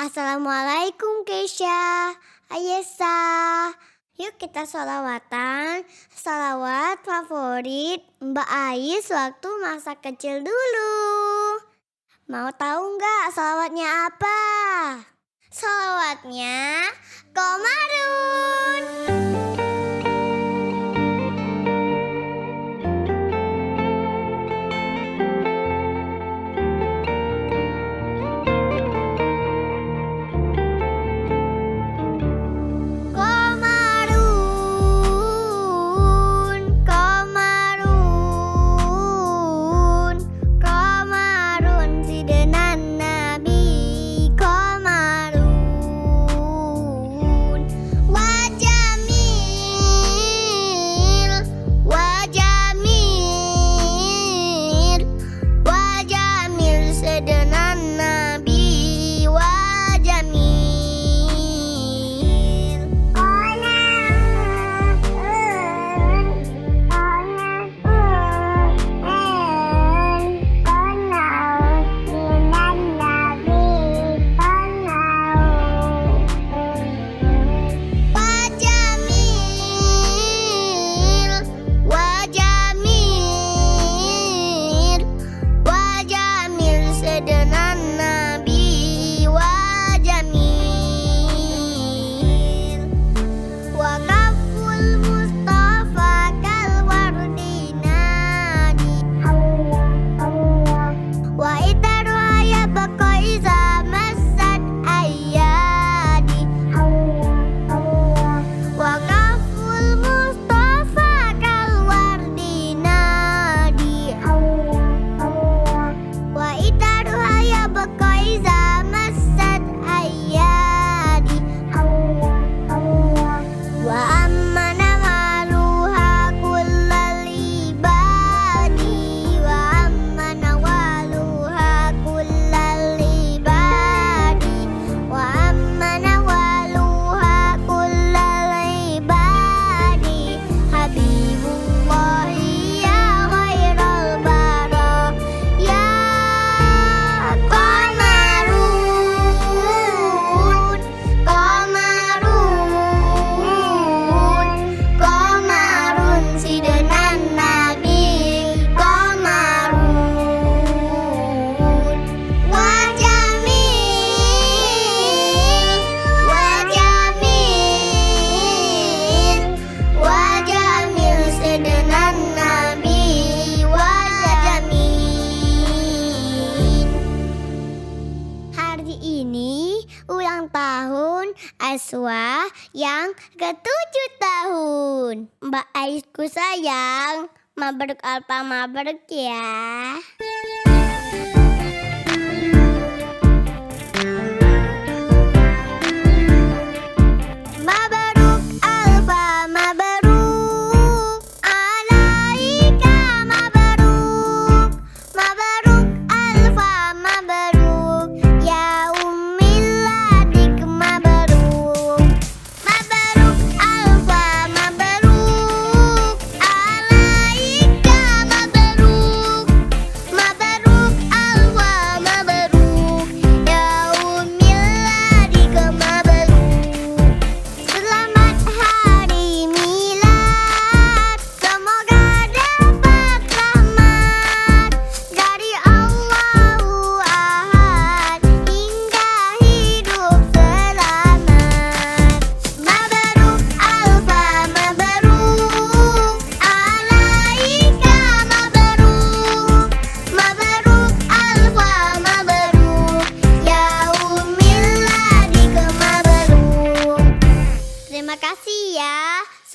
Assalamualaikum Keisha, Ayesa. Yuk kita sholawatan, sholawat favorit Mbak Ais waktu masa kecil dulu. Mau tahu nggak sholawatnya apa? Sholawatnya Komaru. pagi ini ulang tahun Aswa yang ketujuh tahun. Mbak Aisku sayang, mabruk Alpa mabruk ya.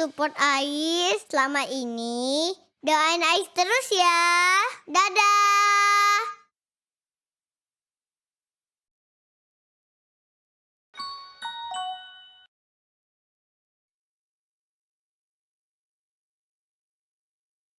support Ais selama ini. Doain Ais terus ya. Dadah.